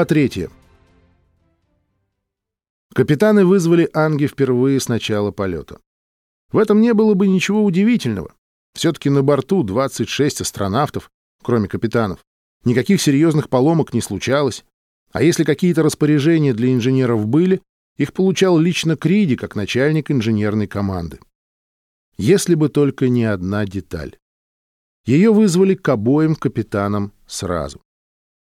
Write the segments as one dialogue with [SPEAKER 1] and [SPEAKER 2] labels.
[SPEAKER 1] Глава третья. Капитаны вызвали Анги впервые с начала полета. В этом не было бы ничего удивительного. Все-таки на борту 26 астронавтов, кроме капитанов. Никаких серьезных поломок не случалось. А если какие-то распоряжения для инженеров были, их получал лично Криди, как начальник инженерной команды. Если бы только не одна деталь. Ее вызвали к обоим капитанам сразу.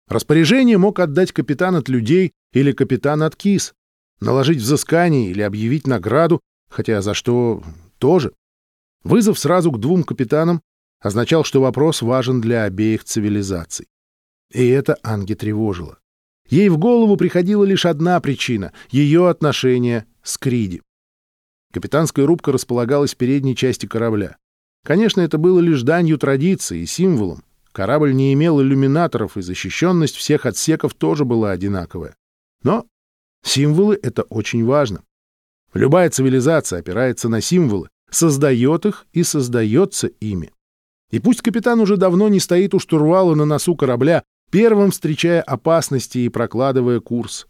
[SPEAKER 1] Распоряжение мог отдать капитан от людей или капитан от кис, наложить взыскание или объявить награду, хотя за что тоже. Вызов сразу к двум капитанам означал, что вопрос важен для обеих цивилизаций. И это Анги тревожило. Ей в голову приходила лишь одна причина — ее отношение с Криди. Капитанская рубка располагалась в передней части корабля. Конечно, это было лишь данью традиции и символом, Корабль не имел иллюминаторов, и защищенность всех отсеков тоже была одинаковая. Но символы — это очень важно. Любая цивилизация опирается на символы, создает их и создается ими. И пусть капитан уже давно не стоит у штурвала на носу корабля, первым встречая опасности и прокладывая курс.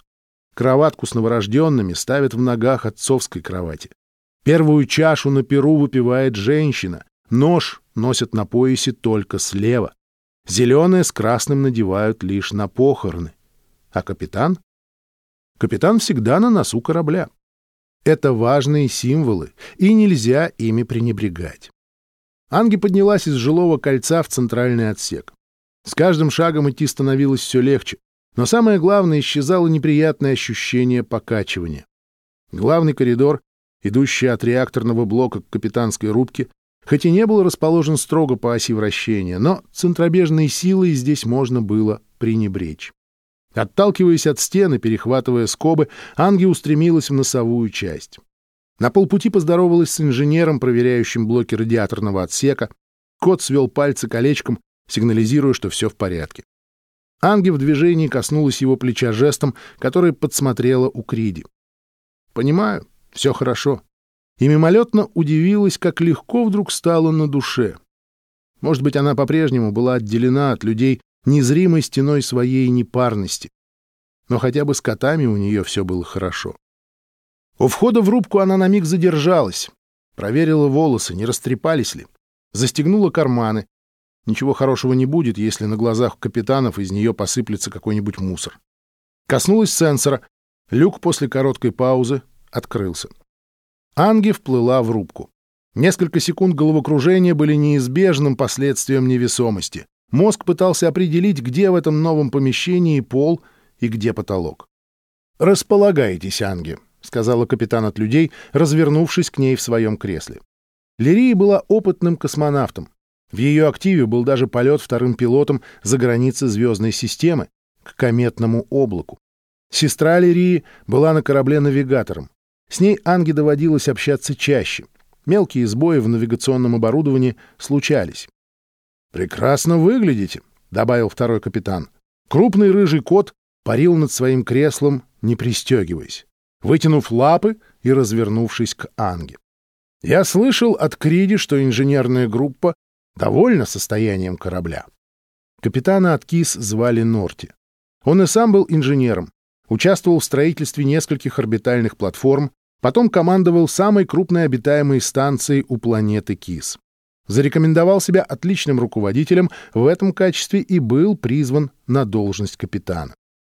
[SPEAKER 1] Кроватку с новорожденными ставят в ногах отцовской кровати. Первую чашу на перу выпивает женщина, нож носят на поясе только слева. Зеленое с красным надевают лишь на похороны. А капитан? Капитан всегда на носу корабля. Это важные символы, и нельзя ими пренебрегать. Анги поднялась из жилого кольца в центральный отсек. С каждым шагом идти становилось все легче, но самое главное, исчезало неприятное ощущение покачивания. Главный коридор, идущий от реакторного блока к капитанской рубке, хоть и не был расположен строго по оси вращения, но центробежной силой здесь можно было пренебречь. Отталкиваясь от стены, перехватывая скобы, Анги устремилась в носовую часть. На полпути поздоровалась с инженером, проверяющим блоки радиаторного отсека. Кот свел пальцы колечком, сигнализируя, что все в порядке. Анги в движении коснулась его плеча жестом, который подсмотрела у Криди. «Понимаю, все хорошо и мимолетно удивилась, как легко вдруг стало на душе. Может быть, она по-прежнему была отделена от людей незримой стеной своей непарности. Но хотя бы с котами у нее все было хорошо. У входа в рубку она на миг задержалась, проверила волосы, не растрепались ли, застегнула карманы. Ничего хорошего не будет, если на глазах капитанов из нее посыплется какой-нибудь мусор. Коснулась сенсора. Люк после короткой паузы открылся. Анги вплыла в рубку. Несколько секунд головокружения были неизбежным последствием невесомости. Мозг пытался определить, где в этом новом помещении пол и где потолок. «Располагайтесь, Анги», — сказала капитан от людей, развернувшись к ней в своем кресле. Лирия была опытным космонавтом. В ее активе был даже полет вторым пилотом за границы звездной системы, к кометному облаку. Сестра Лирии была на корабле навигатором. С ней Анге доводилось общаться чаще. Мелкие сбои в навигационном оборудовании случались. «Прекрасно выглядите», — добавил второй капитан. Крупный рыжий кот парил над своим креслом, не пристегиваясь, вытянув лапы и развернувшись к Анге. «Я слышал от Криди, что инженерная группа довольна состоянием корабля». Капитана от КИС звали Норти. Он и сам был инженером, участвовал в строительстве нескольких орбитальных платформ, потом командовал самой крупной обитаемой станцией у планеты Кис. Зарекомендовал себя отличным руководителем в этом качестве и был призван на должность капитана.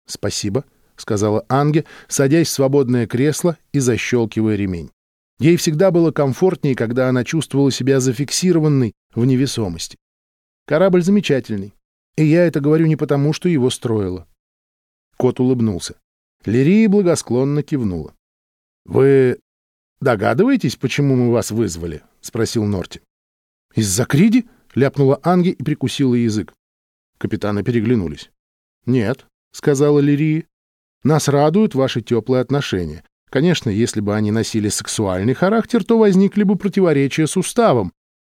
[SPEAKER 1] «Спасибо», — сказала Анге, садясь в свободное кресло и защелкивая ремень. Ей всегда было комфортнее, когда она чувствовала себя зафиксированной в невесомости. Корабль замечательный, и я это говорю не потому, что его строила. Кот улыбнулся. Лирия благосклонно кивнула. — Вы догадываетесь, почему мы вас вызвали? — спросил Норти. — Из-за Криди? — ляпнула Анги и прикусила язык. Капитаны переглянулись. — Нет, — сказала Лирия. — Нас радуют ваши теплые отношения. Конечно, если бы они носили сексуальный характер, то возникли бы противоречия с уставом.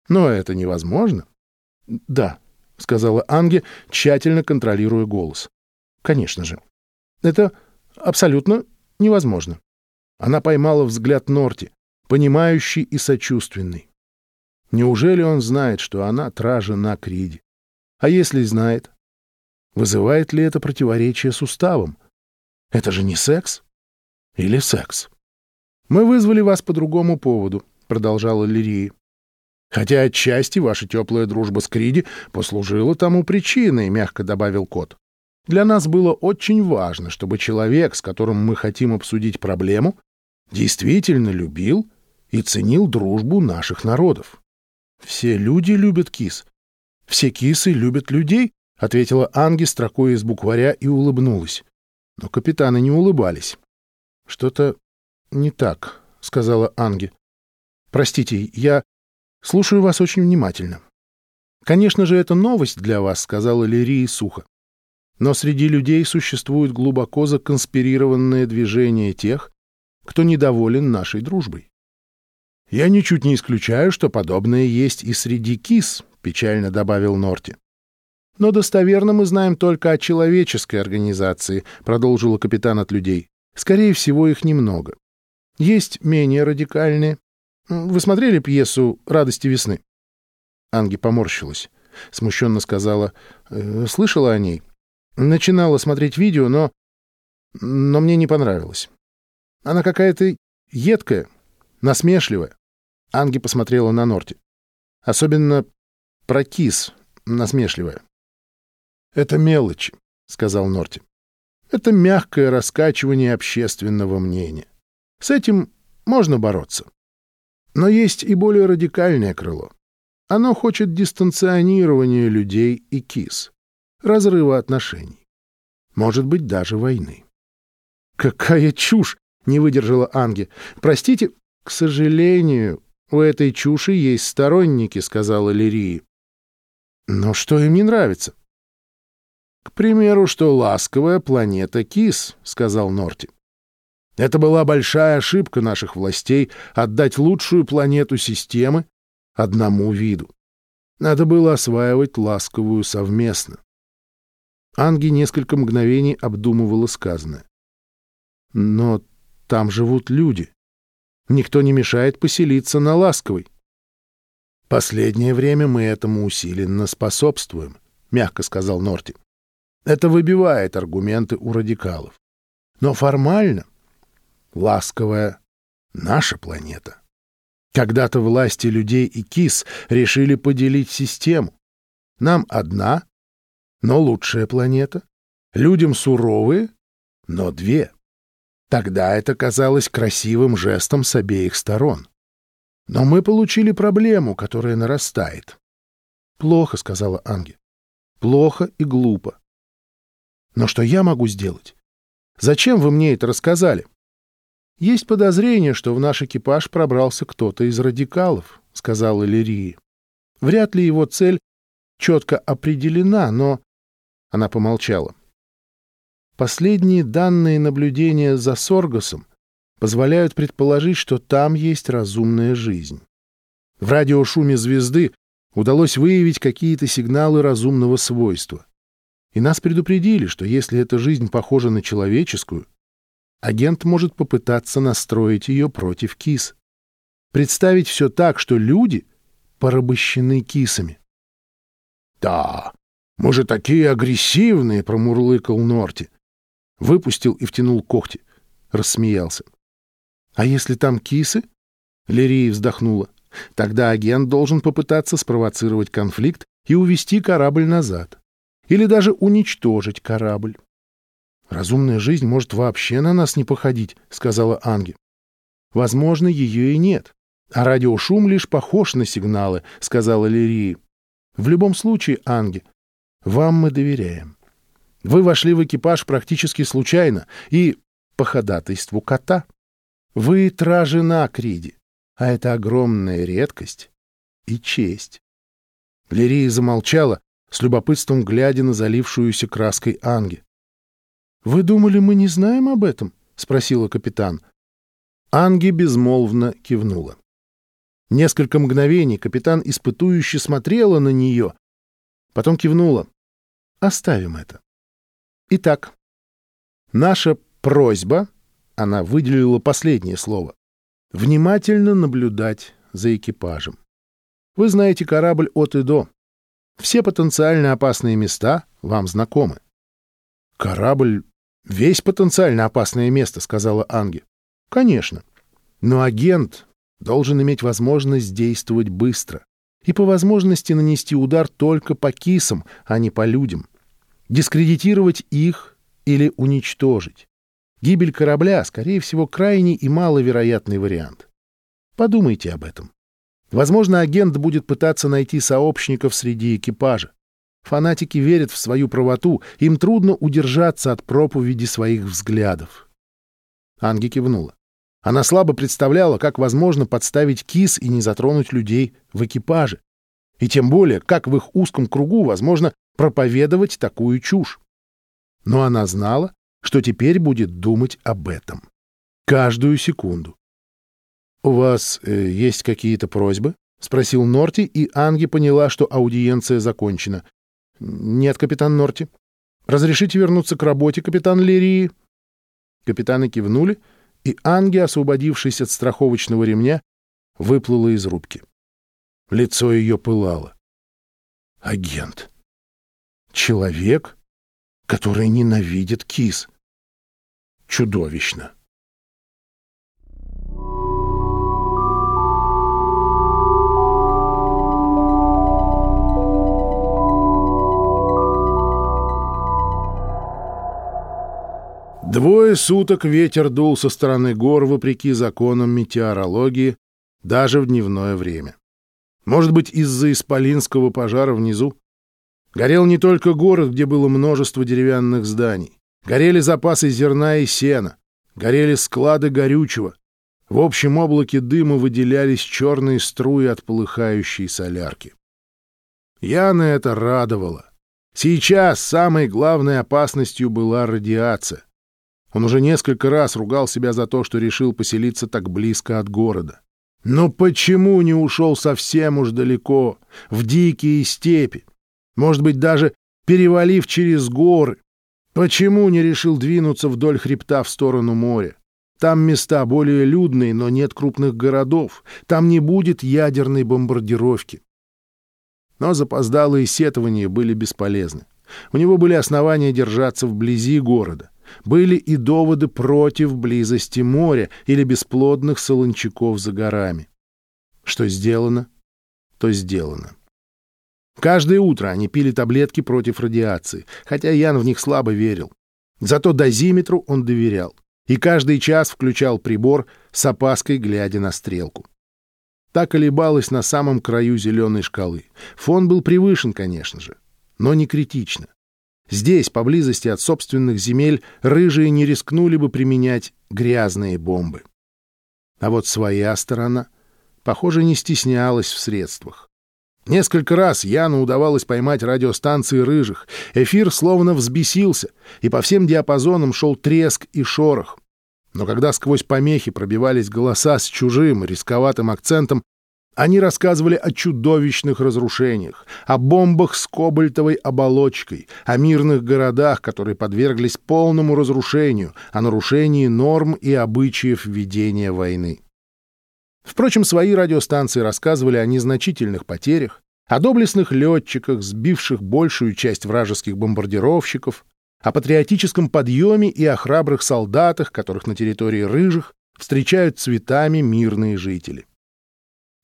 [SPEAKER 1] Но это невозможно. — Да, — сказала Анге, тщательно контролируя голос. — Конечно же. Это абсолютно невозможно. Она поймала взгляд Норти, понимающий и сочувственный. Неужели он знает, что она та жена Криди? А если знает? Вызывает ли это противоречие с уставом? Это же не секс? Или секс? «Мы вызвали вас по другому поводу», — продолжала Лирия. «Хотя отчасти ваша теплая дружба с Криди послужила тому причиной», — мягко добавил кот. «Для нас было очень важно, чтобы человек, с которым мы хотим обсудить проблему, действительно любил и ценил дружбу наших народов». «Все люди любят кис. Все кисы любят людей», — ответила Анги строкой из букваря и улыбнулась. Но капитаны не улыбались. «Что-то не так», — сказала Анги. «Простите, я слушаю вас очень внимательно». «Конечно же, это новость для вас», — сказала Лирия сухо. «Но среди людей существует глубоко законспирированное движение тех, кто недоволен нашей дружбой. «Я ничуть не исключаю, что подобное есть и среди кис», — печально добавил Норти. «Но достоверно мы знаем только о человеческой организации», — продолжила капитан от людей. «Скорее всего, их немного. Есть менее радикальные. Вы смотрели пьесу «Радости весны»?» Анги поморщилась. Смущенно сказала. «Э, «Слышала о ней. Начинала смотреть видео, но... Но мне не понравилось. Она какая-то едкая, насмешливая. Анги посмотрела на Норти. Особенно про кис, насмешливая. «Это мелочи», — сказал Норти. «Это мягкое раскачивание общественного мнения. С этим можно бороться. Но есть и более радикальное крыло. Оно хочет дистанционирования людей и кис, разрыва отношений. Может быть, даже войны. «Какая чушь!» — не выдержала Анги. «Простите, к сожалению, у этой чуши есть сторонники», — сказала Лирии. «Но что им не нравится?» «К примеру, что ласковая планета Кис», — сказал Норти. «Это была большая ошибка наших властей отдать лучшую планету системы одному виду. Надо было осваивать ласковую совместно». Анги несколько мгновений обдумывала сказанное. «Но там живут люди. Никто не мешает поселиться на ласковой. Последнее время мы этому усиленно способствуем, мягко сказал Норти. Это выбивает аргументы у радикалов. Но формально ласковая наша планета. Когда-то власти людей и кис решили поделить систему. Нам одна, но лучшая планета. Людям суровые, но две. Тогда это казалось красивым жестом с обеих сторон. Но мы получили проблему, которая нарастает. «Плохо», — сказала Анги. «Плохо и глупо. Но что я могу сделать? Зачем вы мне это рассказали?» «Есть подозрение, что в наш экипаж пробрался кто-то из радикалов», — сказала Лирии. «Вряд ли его цель четко определена, но...» Она помолчала. Последние данные наблюдения за Соргасом позволяют предположить, что там есть разумная жизнь. В радиошуме звезды удалось выявить какие-то сигналы разумного свойства. И нас предупредили, что если эта жизнь похожа на человеческую, агент может попытаться настроить ее против кис. Представить все так, что люди порабощены кисами. — Да, мы же такие агрессивные, — промурлыкал Норти. Выпустил и втянул когти. Рассмеялся. «А если там кисы?» Лерия вздохнула. «Тогда агент должен попытаться спровоцировать конфликт и увести корабль назад. Или даже уничтожить корабль». «Разумная жизнь может вообще на нас не походить», — сказала Анги. «Возможно, ее и нет. А радиошум лишь похож на сигналы», — сказала Лерия. «В любом случае, Анги, вам мы доверяем. Вы вошли в экипаж практически случайно и по ходатайству кота. Вы та жена Криди, а это огромная редкость и честь. Лерия замолчала, с любопытством глядя на залившуюся краской Анги. «Вы думали, мы не знаем об этом?» — спросила капитан. Анги безмолвно кивнула. Несколько мгновений капитан испытующе смотрела на нее, потом кивнула. «Оставим это. Итак, наша просьба, она выделила последнее слово, внимательно наблюдать за экипажем. Вы знаете корабль от и до. Все потенциально опасные места вам знакомы. Корабль — весь потенциально опасное место, — сказала Анги. Конечно. Но агент должен иметь возможность действовать быстро и по возможности нанести удар только по кисам, а не по людям. Дискредитировать их или уничтожить. Гибель корабля, скорее всего, крайний и маловероятный вариант. Подумайте об этом. Возможно, агент будет пытаться найти сообщников среди экипажа. Фанатики верят в свою правоту, им трудно удержаться от проповеди своих взглядов. Анги кивнула. Она слабо представляла, как возможно подставить кис и не затронуть людей в экипаже. И тем более, как в их узком кругу возможно проповедовать такую чушь. Но она знала, что теперь будет думать об этом. Каждую секунду. «У вас э, есть какие-то просьбы?» — спросил Норти, и Анги поняла, что аудиенция закончена. «Нет, капитан Норти. Разрешите вернуться к работе, капитан Лерии?» Капитаны кивнули, и Анги, освободившись от страховочного ремня, выплыла из рубки. Лицо ее пылало. «Агент. Человек, который ненавидит кис. Чудовищно!» Двое суток ветер дул со стороны гор вопреки законам метеорологии, даже в дневное время. Может быть, из-за исполинского пожара внизу? Горел не только город, где было множество деревянных зданий. Горели запасы зерна и сена. Горели склады горючего. В общем облаке дыма выделялись черные струи от полыхающей солярки. Яна это радовало. Сейчас самой главной опасностью была радиация. Он уже несколько раз ругал себя за то, что решил поселиться так близко от города. Но почему не ушел совсем уж далеко, в дикие степи? Может быть, даже перевалив через горы? Почему не решил двинуться вдоль хребта в сторону моря? Там места более людные, но нет крупных городов. Там не будет ядерной бомбардировки. Но запоздалые сетования были бесполезны. У него были основания держаться вблизи города. Были и доводы против близости моря или бесплодных солончаков за горами. Что сделано, то сделано. Каждое утро они пили таблетки против радиации, хотя Ян в них слабо верил. Зато дозиметру он доверял и каждый час включал прибор с опаской, глядя на стрелку. Та колебалась на самом краю зеленой шкалы. Фон был превышен, конечно же, но не критично. Здесь, поблизости от собственных земель, рыжие не рискнули бы применять грязные бомбы. А вот своя сторона, похоже, не стеснялась в средствах. Несколько раз Яну удавалось поймать радиостанции рыжих. Эфир словно взбесился, и по всем диапазонам шел треск и шорох. Но когда сквозь помехи пробивались голоса с чужим, рисковатым акцентом, они рассказывали о чудовищных разрушениях, о бомбах с кобальтовой оболочкой, о мирных городах, которые подверглись полному разрушению, о нарушении норм и обычаев ведения войны. Впрочем, свои радиостанции рассказывали о незначительных потерях, о доблестных летчиках, сбивших большую часть вражеских бомбардировщиков, о патриотическом подъеме и о храбрых солдатах, которых на территории Рыжих встречают цветами мирные жители.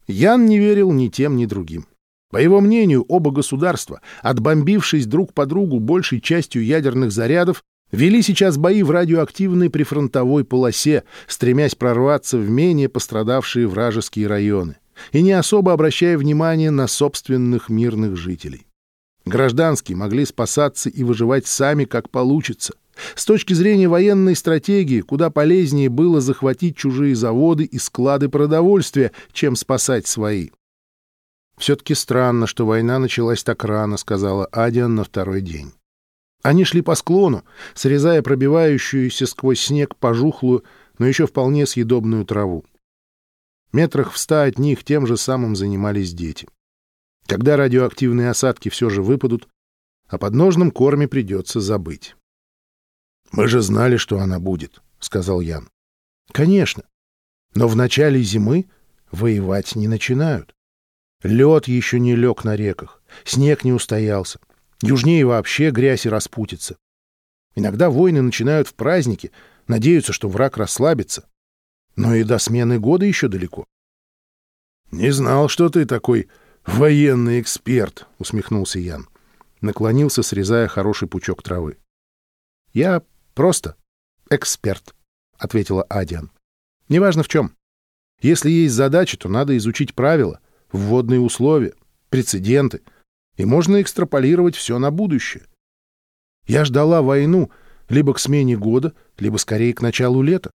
[SPEAKER 1] Ян не верил ни тем, ни другим. По его мнению, оба государства, отбомбившись друг по другу большей частью ядерных зарядов, вели сейчас бои в радиоактивной прифронтовой полосе, стремясь прорваться в менее пострадавшие вражеские районы и не особо обращая внимание на собственных мирных жителей. Гражданские могли спасаться и выживать сами, как получится. С точки зрения военной стратегии, куда полезнее было захватить чужие заводы и склады продовольствия, чем спасать свои. «Все-таки странно, что война началась так рано», — сказала Адиан на второй день. Они шли по склону, срезая пробивающуюся сквозь снег пожухлую, но еще вполне съедобную траву. Метрах в ста от них тем же самым занимались дети. Когда радиоактивные осадки все же выпадут, о подножном корме придется забыть. «Мы же знали, что она будет», — сказал Ян. «Конечно. Но в начале зимы воевать не начинают. Лед еще не лег на реках, снег не устоялся. Южнее вообще грязь и распутится. Иногда войны начинают в праздники, надеются, что враг расслабится. Но и до смены года еще далеко.
[SPEAKER 2] «Не знал, что ты такой военный эксперт», — усмехнулся Ян.
[SPEAKER 1] Наклонился, срезая хороший пучок травы. «Я просто эксперт», — ответила Адиан. «Неважно в чем. Если есть задача, то надо изучить правила, вводные условия, прецеденты, и можно экстраполировать все на будущее. Я ждала войну либо к смене года, либо скорее к началу лета.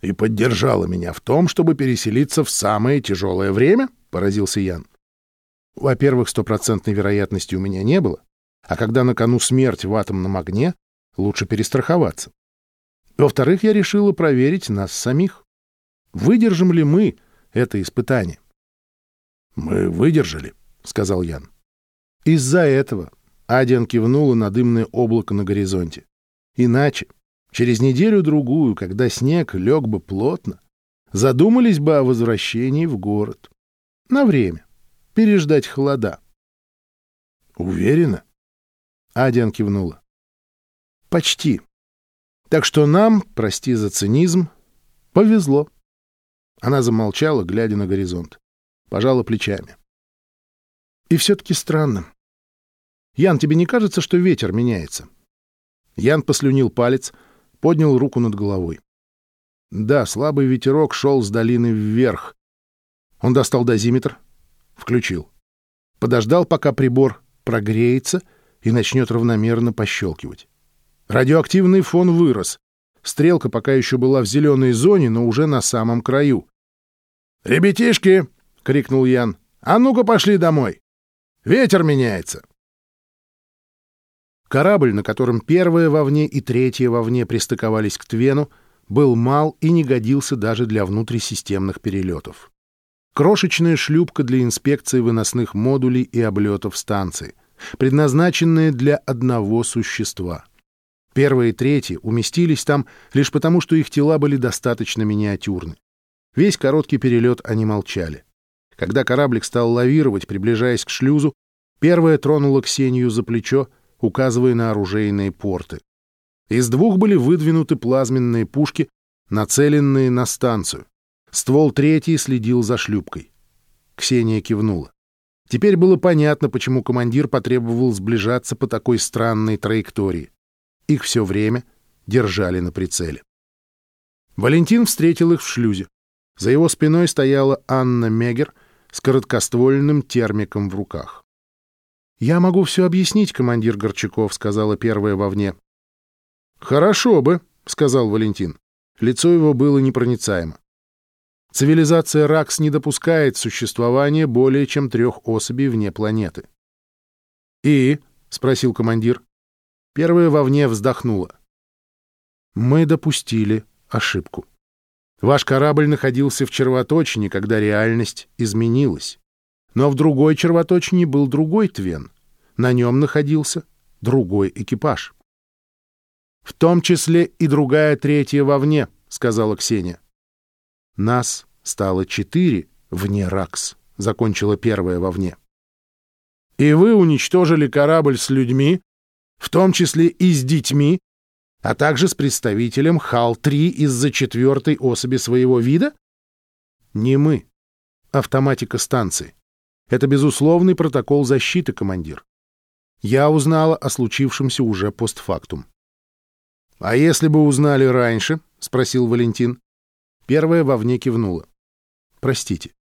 [SPEAKER 2] «И поддержала меня в том, чтобы переселиться в самое тяжелое время?» — поразился Ян.
[SPEAKER 1] «Во-первых, стопроцентной вероятности у меня не было, а когда на кону смерть в атомном огне, лучше перестраховаться. Во-вторых, я решила проверить нас самих. Выдержим ли мы это испытание?»
[SPEAKER 2] «Мы выдержали», — сказал Ян.
[SPEAKER 1] «Из-за этого...» — Адиан кивнула на дымное облако на горизонте. «Иначе через неделю-другую, когда снег лег бы плотно, задумались бы о возвращении в город. На время. Переждать холода.
[SPEAKER 2] «Уверена?»
[SPEAKER 1] Адиан кивнула. «Почти. Так что нам, прости за цинизм, повезло». Она замолчала, глядя на горизонт. Пожала плечами. «И все-таки странно. Ян, тебе не кажется, что ветер меняется?» Ян послюнил палец — поднял руку над головой. Да, слабый ветерок шел с долины вверх. Он достал дозиметр, включил. Подождал, пока прибор прогреется и начнет равномерно пощелкивать. Радиоактивный фон вырос. Стрелка пока еще была в зеленой зоне, но уже на самом краю.
[SPEAKER 2] «Ребятишки!» — крикнул Ян. «А ну-ка пошли домой! Ветер меняется!»
[SPEAKER 1] Корабль, на котором первая вовне и третья вовне пристыковались к Твену, был мал и не годился даже для внутрисистемных перелетов. Крошечная шлюпка для инспекции выносных модулей и облетов станции, предназначенная для одного существа. Первые и третьи уместились там лишь потому, что их тела были достаточно миниатюрны. Весь короткий перелет они молчали. Когда кораблик стал лавировать, приближаясь к шлюзу, первая тронула Ксению за плечо, указывая на оружейные порты. Из двух были выдвинуты плазменные пушки, нацеленные на станцию. Ствол третий следил за шлюпкой. Ксения кивнула. Теперь было понятно, почему командир потребовал сближаться по такой странной траектории. Их все время держали на прицеле. Валентин встретил их в шлюзе. За его спиной стояла Анна Мегер с короткоствольным термиком в руках. «Я могу все объяснить, командир Горчаков», — сказала первая вовне. «Хорошо бы», — сказал Валентин. Лицо его было непроницаемо. Цивилизация Ракс не допускает существования более чем трех особей вне планеты. «И?» — спросил командир. Первая вовне вздохнула. «Мы допустили ошибку. Ваш корабль находился в червоточине, когда реальность изменилась. Но в другой червоточине был другой Твен. На нем находился другой экипаж. «В том числе и другая третья вовне», — сказала Ксения. «Нас стало четыре вне РАКС», — закончила первая вовне. «И вы уничтожили корабль с людьми, в том числе и с детьми, а также с представителем ХАЛ-3 из-за четвертой особи своего вида?» «Не мы. Автоматика станции. Это безусловный протокол защиты, командир. Я узнала о случившемся уже постфактум. «А если бы узнали раньше?» — спросил Валентин. Первая вовне кивнула. «Простите,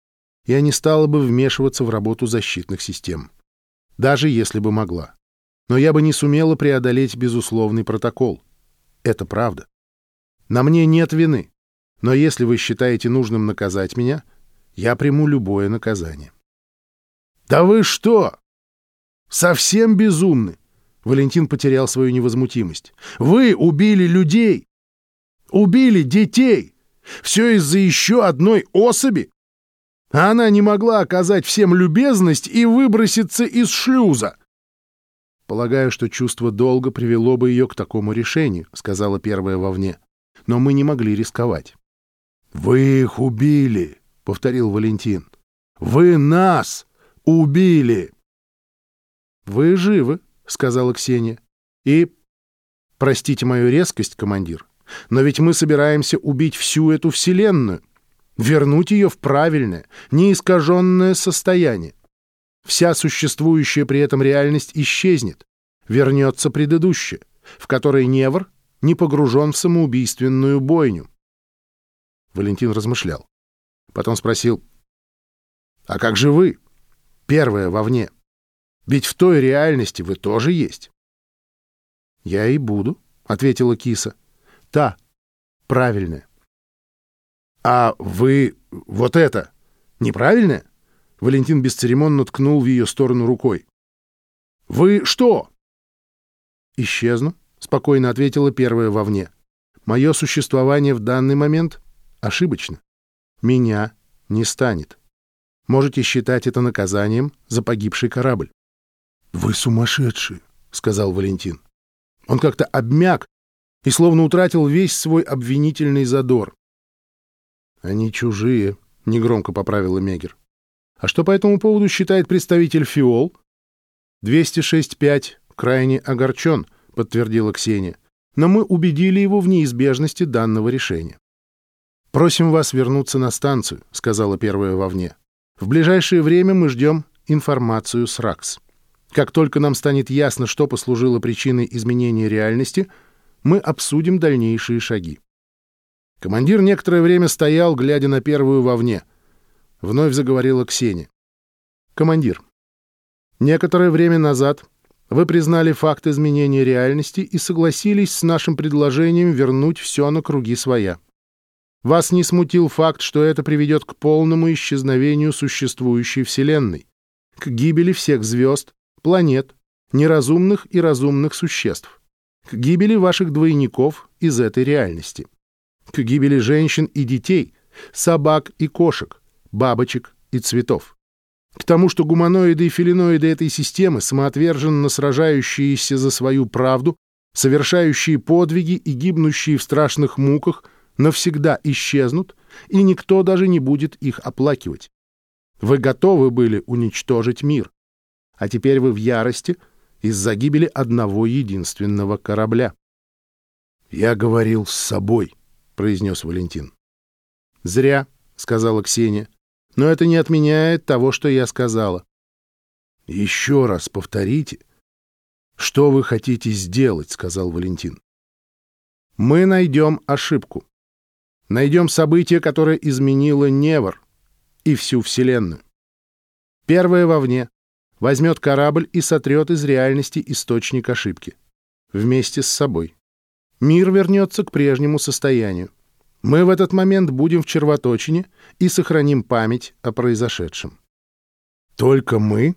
[SPEAKER 1] я не стала бы вмешиваться в работу защитных систем. Даже если бы могла. Но я бы не сумела преодолеть безусловный протокол. Это правда. На мне нет вины. Но если вы считаете нужным наказать меня, я приму любое наказание.
[SPEAKER 2] «Да вы что? Совсем безумны!» Валентин потерял свою невозмутимость. «Вы убили людей! Убили детей! Все из-за еще одной особи! А она не могла оказать всем любезность и выброситься из шлюза!»
[SPEAKER 1] «Полагаю, что чувство долга привело бы ее к такому решению», — сказала первая вовне. «Но мы не могли рисковать».
[SPEAKER 2] «Вы их убили», — повторил Валентин. «Вы нас убили!»
[SPEAKER 1] «Вы живы», — сказала Ксения. «И Простите мою резкость, командир, но ведь мы собираемся убить всю эту Вселенную, вернуть ее в правильное, неискаженное состояние. Вся существующая при этом реальность исчезнет, вернется предыдущая, в которой Невр не погружен в самоубийственную бойню. Валентин размышлял. Потом спросил, «А как же вы? Первое вовне. Ведь в той реальности вы тоже есть». «Я и буду», — ответила киса. «Та, правильная». «А вы вот это неправильное?» Валентин бесцеремонно ткнул в ее сторону рукой. «Вы что?» «Исчезну», — спокойно ответила первая вовне. «Мое существование в данный момент ошибочно. Меня не станет. Можете считать это наказанием за погибший корабль».
[SPEAKER 2] «Вы сумасшедший», — сказал Валентин.
[SPEAKER 1] Он как-то обмяк и словно утратил весь свой обвинительный задор. «Они чужие», — негромко поправила Мегер. «А что по этому поводу считает представитель ФИОЛ?» «206-5 крайне огорчен», — подтвердила Ксения. «Но мы убедили его в неизбежности данного решения». «Просим вас вернуться на станцию», — сказала первая вовне. «В ближайшее время мы ждем информацию с РАКС. Как только нам станет ясно, что послужило причиной изменения реальности, мы обсудим дальнейшие шаги». Командир некоторое время стоял, глядя на первую вовне. Вновь заговорила Ксения. «Командир, некоторое время назад вы признали факт изменения реальности и согласились с нашим предложением вернуть все на круги своя. Вас не смутил факт, что это приведет к полному исчезновению существующей Вселенной, к гибели всех звезд, планет, неразумных и разумных существ, к гибели ваших двойников из этой реальности к гибели женщин и детей, собак и кошек, бабочек и цветов. К тому, что гуманоиды и филиноиды этой системы, самоотверженно сражающиеся за свою правду, совершающие подвиги и гибнущие в страшных муках, навсегда исчезнут, и никто даже не будет их оплакивать. Вы готовы были уничтожить мир, а теперь вы в ярости из-за гибели одного единственного корабля.
[SPEAKER 2] Я говорил с собой, произнес Валентин.
[SPEAKER 1] «Зря», — сказала Ксения. «Но это не отменяет того, что я сказала».
[SPEAKER 2] «Еще раз повторите. Что вы хотите сделать?» — сказал Валентин.
[SPEAKER 1] «Мы найдем ошибку. Найдем событие, которое изменило Невр и всю Вселенную. Первое вовне возьмет корабль и сотрет из реальности источник ошибки. Вместе с собой мир вернется к прежнему состоянию. Мы в этот момент будем в червоточине и сохраним память о произошедшем.
[SPEAKER 2] «Только мы?»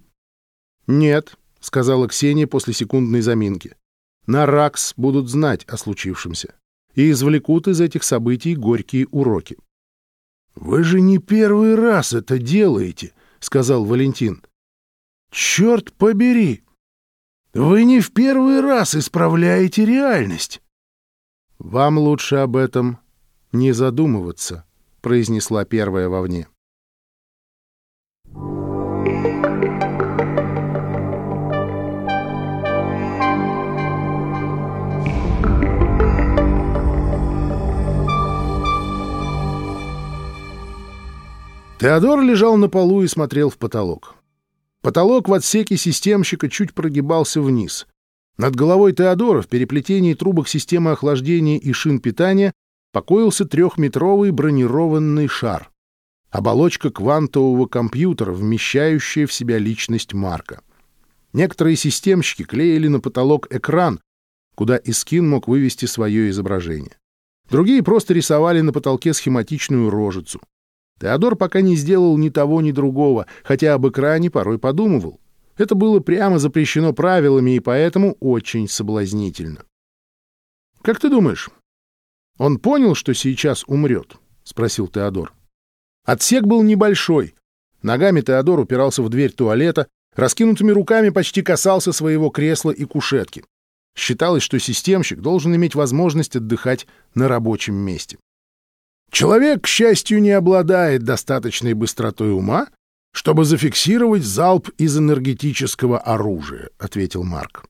[SPEAKER 1] «Нет», — сказала Ксения после секундной заминки. «На РАКС будут знать о случившемся и извлекут из этих событий горькие уроки».
[SPEAKER 2] «Вы же не первый раз это делаете», — сказал Валентин. «Черт побери! Вы не в первый раз исправляете реальность.
[SPEAKER 1] «Вам лучше об этом не задумываться», — произнесла первая вовне. Теодор лежал на полу и смотрел в потолок. Потолок в отсеке системщика чуть прогибался вниз. Над головой Теодора в переплетении трубок системы охлаждения и шин питания покоился трехметровый бронированный шар. Оболочка квантового компьютера, вмещающая в себя личность Марка. Некоторые системщики клеили на потолок экран, куда Искин мог вывести свое изображение. Другие просто рисовали на потолке схематичную рожицу. Теодор пока не сделал ни того, ни другого, хотя об экране порой подумывал. Это было прямо запрещено правилами и поэтому очень соблазнительно. «Как ты думаешь, он понял, что сейчас умрет?» — спросил Теодор. Отсек был небольшой. Ногами Теодор упирался в дверь туалета, раскинутыми руками почти касался своего кресла и кушетки. Считалось, что системщик должен иметь возможность отдыхать на рабочем месте. Человек, к счастью, не обладает достаточной быстротой ума, чтобы зафиксировать залп из энергетического оружия», — ответил Марк.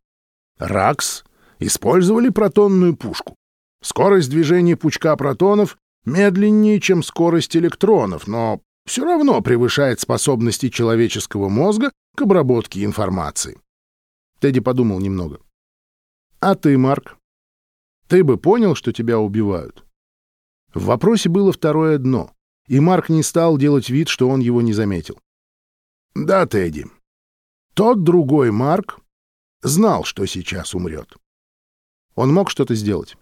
[SPEAKER 1] «Ракс
[SPEAKER 2] Использовали протонную пушку. Скорость движения пучка протонов медленнее, чем скорость электронов, но все равно превышает способности человеческого мозга к обработке информации.
[SPEAKER 1] Тедди подумал немного. «А ты, Марк? Ты бы понял, что тебя убивают?» В вопросе было второе дно, и Марк не стал делать вид, что он его не заметил.
[SPEAKER 2] «Да, Тедди. Тот другой Марк знал, что сейчас умрет.
[SPEAKER 1] Он мог что-то сделать?»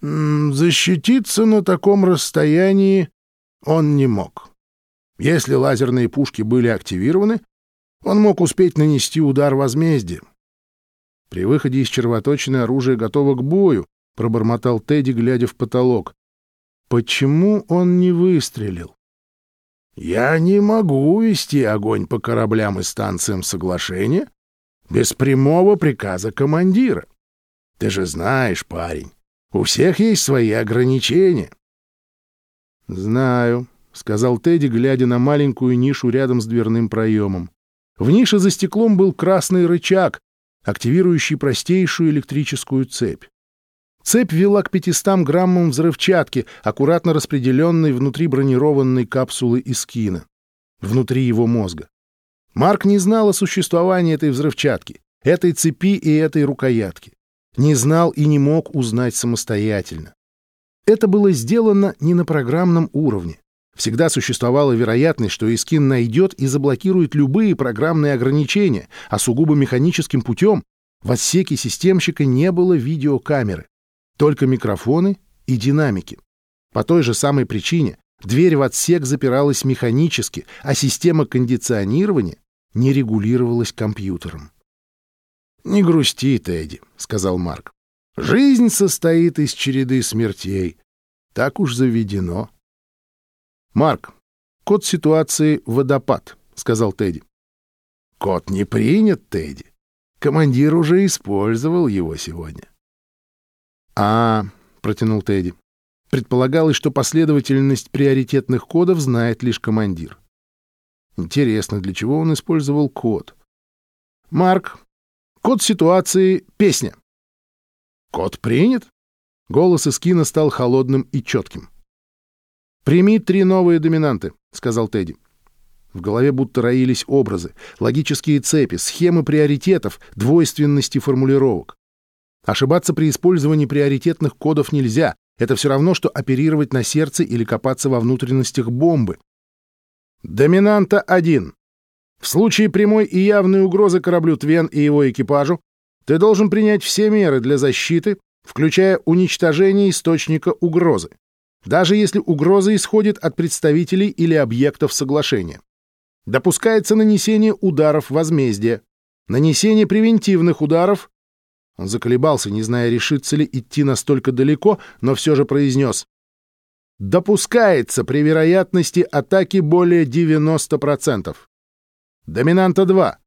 [SPEAKER 2] «Защититься на таком расстоянии он не мог. Если лазерные пушки были активированы, он мог успеть нанести удар возмездия.
[SPEAKER 1] При выходе из червоточины оружие готово к бою, — пробормотал Тедди, глядя в потолок. Почему он не выстрелил?
[SPEAKER 2] Я не могу вести огонь по кораблям и станциям соглашения без прямого приказа командира. Ты же знаешь, парень, у всех есть свои ограничения.
[SPEAKER 1] Знаю, — сказал Тедди, глядя на маленькую нишу рядом с дверным проемом. В нише за стеклом был красный рычаг, активирующий простейшую электрическую цепь. Цепь вела к 500 граммам взрывчатки, аккуратно распределенной внутри бронированной капсулы Искина, внутри его мозга. Марк не знал о существовании этой взрывчатки, этой цепи и этой рукоятки. Не знал и не мог узнать самостоятельно. Это было сделано не на программном уровне. Всегда существовала вероятность, что Искин найдет и заблокирует любые программные ограничения, а сугубо механическим путем в отсеке системщика не было видеокамеры, только микрофоны и динамики. По той же самой причине дверь в отсек запиралась механически, а система кондиционирования не регулировалась компьютером.
[SPEAKER 2] «Не грусти, Тедди», — сказал Марк. «Жизнь состоит из череды смертей. Так уж заведено».
[SPEAKER 1] «Марк, код ситуации — водопад», — сказал Тедди.
[SPEAKER 2] «Код не принят, Тедди. Командир уже использовал его сегодня».
[SPEAKER 1] «А, — протянул Тедди. Предполагалось, что последовательность приоритетных кодов знает лишь командир. Интересно, для чего он использовал код? «Марк, код ситуации — песня».
[SPEAKER 2] «Код принят?»
[SPEAKER 1] Голос Искина стал холодным и четким. «Прими три новые доминанты», — сказал Тедди. В голове будто роились образы, логические цепи, схемы приоритетов, двойственности формулировок. Ошибаться при использовании приоритетных кодов нельзя. Это все равно, что оперировать на сердце или копаться во внутренностях бомбы. Доминанта 1. В случае прямой и явной угрозы кораблю Твен и его экипажу ты должен принять все меры для защиты, включая уничтожение источника угрозы даже если угроза исходит от представителей или объектов соглашения. Допускается нанесение ударов возмездия, нанесение превентивных ударов. Он заколебался, не зная, решится ли идти настолько далеко, но все же произнес. Допускается при вероятности атаки более 90%. Доминанта 2.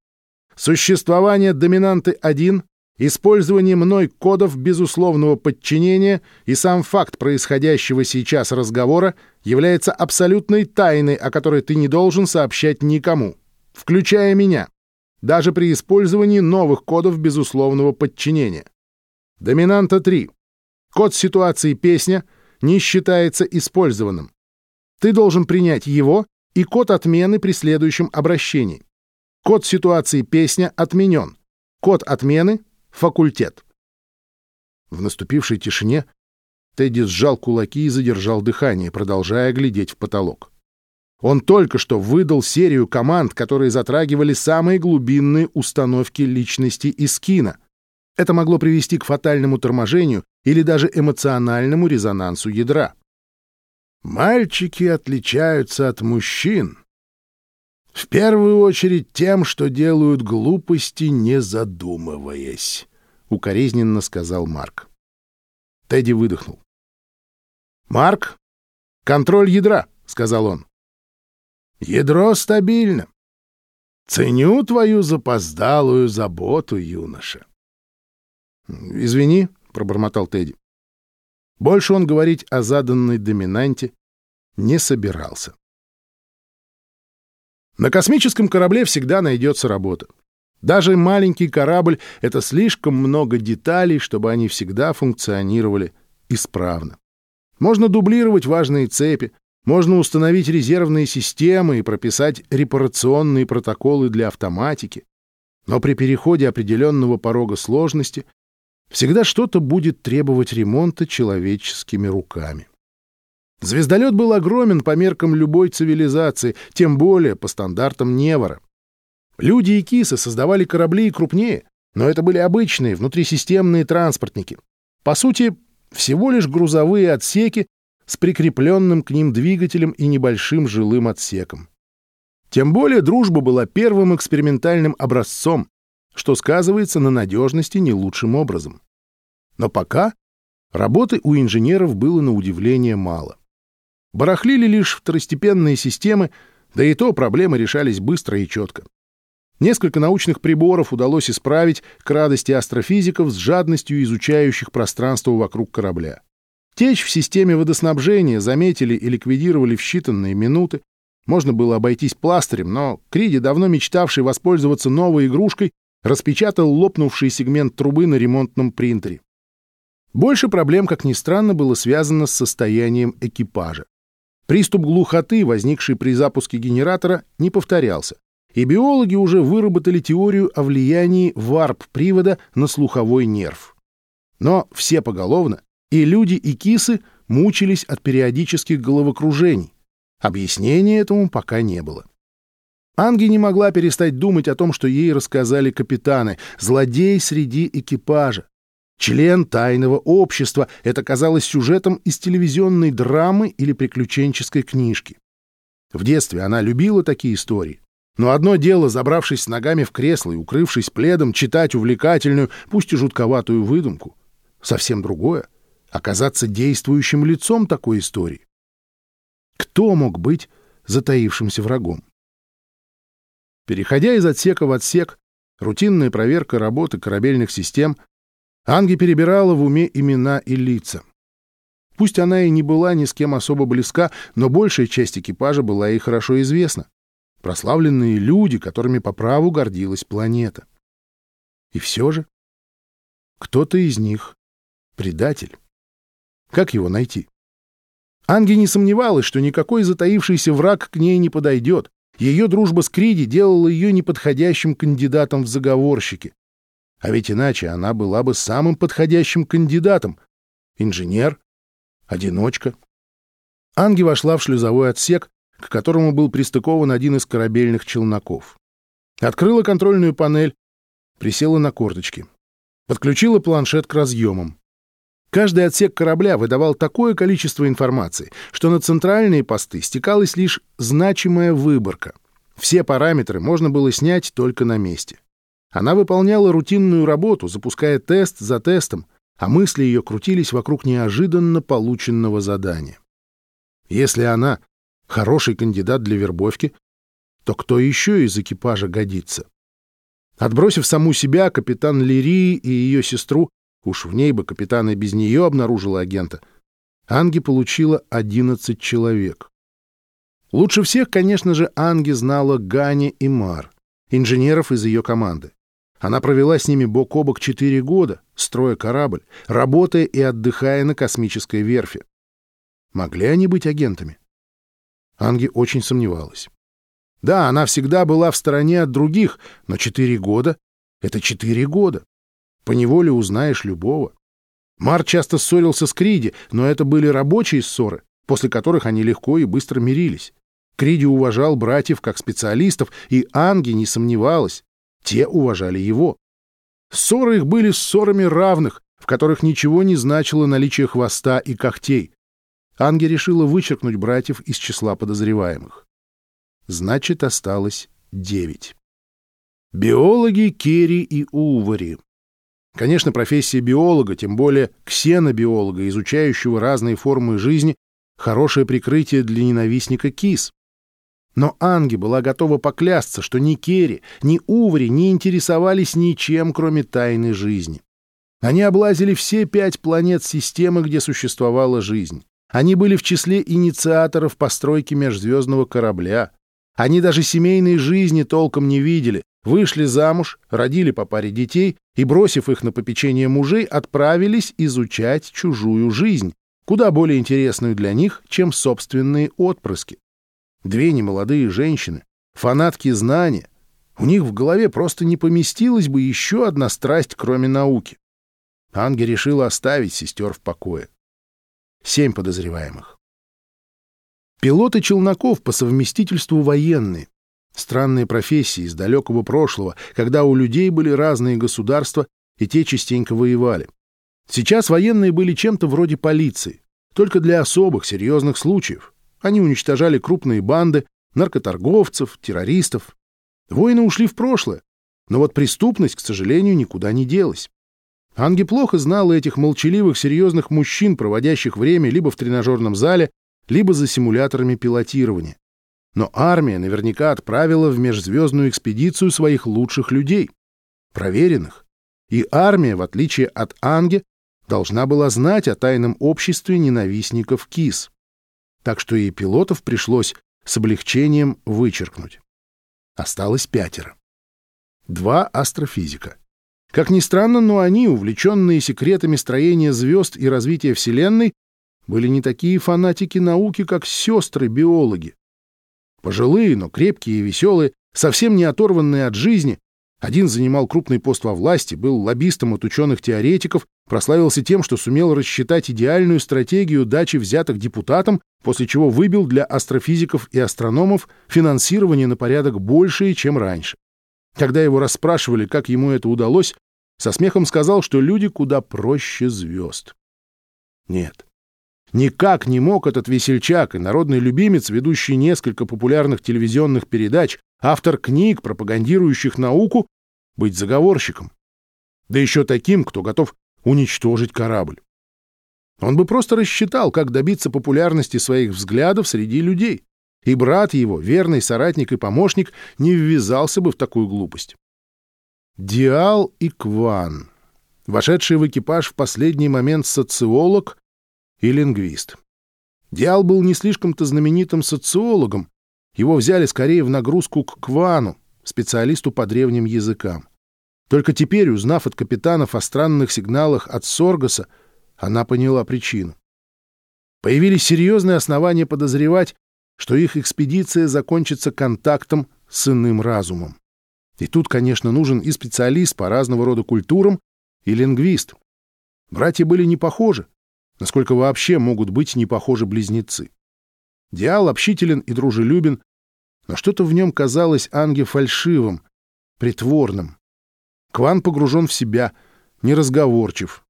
[SPEAKER 1] Существование доминанты 1 Использование мной кодов безусловного подчинения и сам факт происходящего сейчас разговора является абсолютной тайной, о которой ты не должен сообщать никому, включая меня, даже при использовании новых кодов безусловного подчинения. Доминанта 3. Код ситуации «Песня» не считается использованным. Ты должен принять его и код отмены при следующем обращении. Код ситуации «Песня» отменен. Код отмены Факультет. В наступившей тишине Тедди сжал кулаки и задержал дыхание, продолжая глядеть в потолок. Он только что выдал серию команд, которые затрагивали самые глубинные установки личности из кино. Это могло привести к фатальному торможению или даже эмоциональному резонансу ядра.
[SPEAKER 2] «Мальчики отличаются от мужчин. В первую очередь тем, что делают глупости, не задумываясь», — укоризненно сказал Марк.
[SPEAKER 1] Тедди выдохнул. «Марк, контроль ядра», — сказал он.
[SPEAKER 2] «Ядро стабильно. Ценю твою запоздалую заботу, юноша».
[SPEAKER 1] «Извини», — пробормотал Тедди. Больше он говорить о заданной доминанте не собирался. На космическом корабле всегда найдется работа. Даже маленький корабль — это слишком много деталей, чтобы они всегда функционировали исправно. Можно дублировать важные цепи, можно установить резервные системы и прописать репарационные протоколы для автоматики. Но при переходе определенного порога сложности всегда что-то будет требовать ремонта человеческими руками. Звездолет был огромен по меркам любой цивилизации, тем более по стандартам Невора. Люди и кисы создавали корабли и крупнее, но это были обычные внутрисистемные транспортники. По сути, всего лишь грузовые отсеки с прикрепленным к ним двигателем и небольшим жилым отсеком. Тем более дружба была первым экспериментальным образцом, что сказывается на надежности не лучшим образом. Но пока работы у инженеров было на удивление мало. Барахлили лишь второстепенные системы, да и то проблемы решались быстро и четко. Несколько научных приборов удалось исправить к радости астрофизиков с жадностью изучающих пространство вокруг корабля. Течь в системе водоснабжения заметили и ликвидировали в считанные минуты. Можно было обойтись пластырем, но Криди, давно мечтавший воспользоваться новой игрушкой, распечатал лопнувший сегмент трубы на ремонтном принтере. Больше проблем, как ни странно, было связано с состоянием экипажа. Приступ глухоты, возникший при запуске генератора, не повторялся и биологи уже выработали теорию о влиянии варп-привода на слуховой нерв. Но все поголовно, и люди, и кисы мучились от периодических головокружений. Объяснения этому пока не было. Анги не могла перестать думать о том, что ей рассказали капитаны, злодей среди экипажа. Член тайного общества — это казалось сюжетом из телевизионной драмы или приключенческой книжки. В детстве она любила такие истории. Но одно дело, забравшись с ногами в кресло и укрывшись пледом, читать увлекательную, пусть и жутковатую выдумку. Совсем другое — оказаться действующим лицом такой истории. Кто мог быть затаившимся врагом? Переходя из отсека в отсек, рутинная проверка работы корабельных систем, Анги перебирала в уме имена и лица. Пусть она и не была ни с кем особо близка, но большая часть экипажа была ей хорошо известна прославленные люди, которыми по праву гордилась планета. И все же кто-то из них — предатель. Как его найти? Анги не сомневалась, что никакой затаившийся враг к ней не подойдет. Ее дружба с Криди делала ее неподходящим кандидатом в заговорщики. А ведь иначе она была бы самым подходящим кандидатом. Инженер, одиночка. Анги вошла в шлюзовой отсек, к которому был пристыкован один из корабельных челноков. Открыла контрольную панель, присела на корточки. Подключила планшет к разъемам. Каждый отсек корабля выдавал такое количество информации, что на центральные посты стекалась лишь значимая выборка. Все параметры можно было снять только на месте. Она выполняла рутинную работу, запуская тест за тестом, а мысли ее крутились вокруг неожиданно полученного задания. Если она хороший кандидат для вербовки, то кто еще из экипажа годится? Отбросив саму себя, капитан Лири и ее сестру, уж в ней бы капитан и без нее обнаружила агента, Анги получила 11 человек. Лучше всех, конечно же, Анги знала Гани и Мар, инженеров из ее команды. Она провела с ними бок о бок четыре года, строя корабль, работая и отдыхая на космической верфи. Могли они быть агентами? Анги очень сомневалась. Да, она всегда была в стороне от других, но четыре года — это четыре года. Поневоле узнаешь любого. Мар часто ссорился с Криди, но это были рабочие ссоры, после которых они легко и быстро мирились. Криди уважал братьев как специалистов, и Анги не сомневалась. Те уважали его. Ссоры их были ссорами равных, в которых ничего не значило наличие хвоста и когтей. Анги решила вычеркнуть братьев из числа подозреваемых. Значит, осталось девять. Биологи Керри и Увари. Конечно, профессия биолога, тем более ксенобиолога, изучающего разные формы жизни, хорошее прикрытие для ненавистника кис. Но Анги была готова поклясться, что ни Керри, ни Увари не интересовались ничем, кроме тайны жизни. Они облазили все пять планет системы, где существовала жизнь. Они были в числе инициаторов постройки межзвездного корабля. Они даже семейной жизни толком не видели, вышли замуж, родили по паре детей и, бросив их на попечение мужей, отправились изучать чужую жизнь, куда более интересную для них, чем собственные отпрыски. Две немолодые женщины, фанатки знания, у них в голове просто не поместилась бы еще одна страсть, кроме науки. Анге решила оставить сестер в покое. Семь подозреваемых. Пилоты челноков по совместительству военные. Странные профессии из далекого прошлого, когда у людей были разные государства, и те частенько воевали. Сейчас военные были чем-то вроде полиции, только для особых, серьезных случаев. Они уничтожали крупные банды, наркоторговцев, террористов. Воины ушли в прошлое, но вот преступность, к сожалению, никуда не делась. Анги плохо знала этих молчаливых, серьезных мужчин, проводящих время либо в тренажерном зале, либо за симуляторами пилотирования. Но армия наверняка отправила в межзвездную экспедицию своих лучших людей, проверенных. И армия, в отличие от Анги, должна была знать о тайном обществе ненавистников КИС. Так что и пилотов пришлось с облегчением вычеркнуть. Осталось пятеро. Два астрофизика. Как ни странно, но они, увлеченные секретами строения звезд и развития Вселенной, были не такие фанатики науки, как сестры-биологи. Пожилые, но крепкие и веселые, совсем не оторванные от жизни. Один занимал крупный пост во власти, был лоббистом от ученых-теоретиков, прославился тем, что сумел рассчитать идеальную стратегию дачи взятых депутатам, после чего выбил для астрофизиков и астрономов финансирование на порядок большее, чем раньше. Когда его расспрашивали, как ему это удалось, со смехом сказал, что люди куда проще звезд. Нет, Никак не мог этот весельчак и народный любимец, ведущий несколько популярных телевизионных передач, автор книг, пропагандирующих науку, быть заговорщиком. Да еще таким, кто готов уничтожить корабль. Он бы просто рассчитал, как добиться популярности своих взглядов среди людей. И брат его, верный соратник и помощник, не ввязался бы в такую глупость. Диал и Кван, вошедший в экипаж в последний момент социолог, и лингвист. Диал был не слишком-то знаменитым социологом, его взяли скорее в нагрузку к Квану, специалисту по древним языкам. Только теперь, узнав от капитанов о странных сигналах от Соргаса, она поняла причину. Появились серьезные основания подозревать, что их экспедиция закончится контактом с иным разумом. И тут, конечно, нужен и специалист по разного рода культурам, и лингвист. Братья были не похожи, Насколько вообще могут быть не похожи близнецы? Диал общителен и дружелюбен, но что-то в нем казалось Анге фальшивым, притворным. Кван погружен в себя, неразговорчив.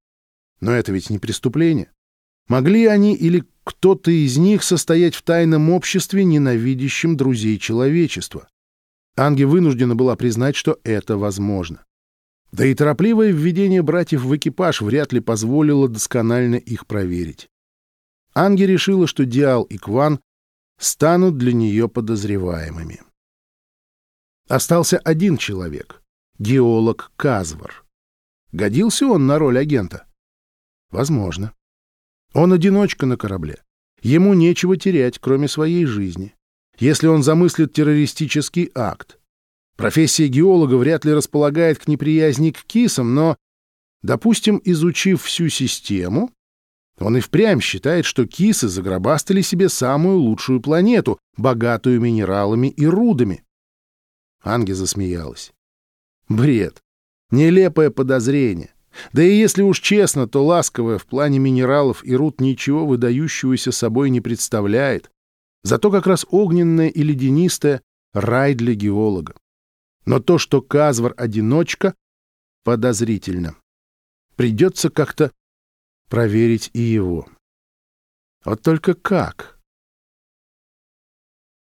[SPEAKER 1] Но это ведь не преступление. Могли они или кто-то из них состоять в тайном обществе, ненавидящем друзей человечества? Анге вынуждена была признать, что это возможно. Да и торопливое введение братьев в экипаж вряд ли позволило досконально их проверить. Анги решила, что Диал и Кван станут для нее подозреваемыми. Остался один человек — геолог Казвар. Годился он на роль агента? Возможно. Он одиночка на корабле. Ему нечего терять, кроме своей жизни. Если он замыслит террористический акт, Профессия геолога вряд ли располагает к неприязни к кисам, но, допустим, изучив всю систему, он и впрямь считает, что кисы загробастали себе самую лучшую планету, богатую минералами и рудами. Анги засмеялась. Бред. Нелепое подозрение. Да и если уж честно, то ласковое в плане минералов и руд ничего выдающегося собой не представляет. Зато как раз огненное и ледянистое — рай для геолога. Но то, что Казвар — одиночка, подозрительно. Придется как-то проверить и его. Вот только как?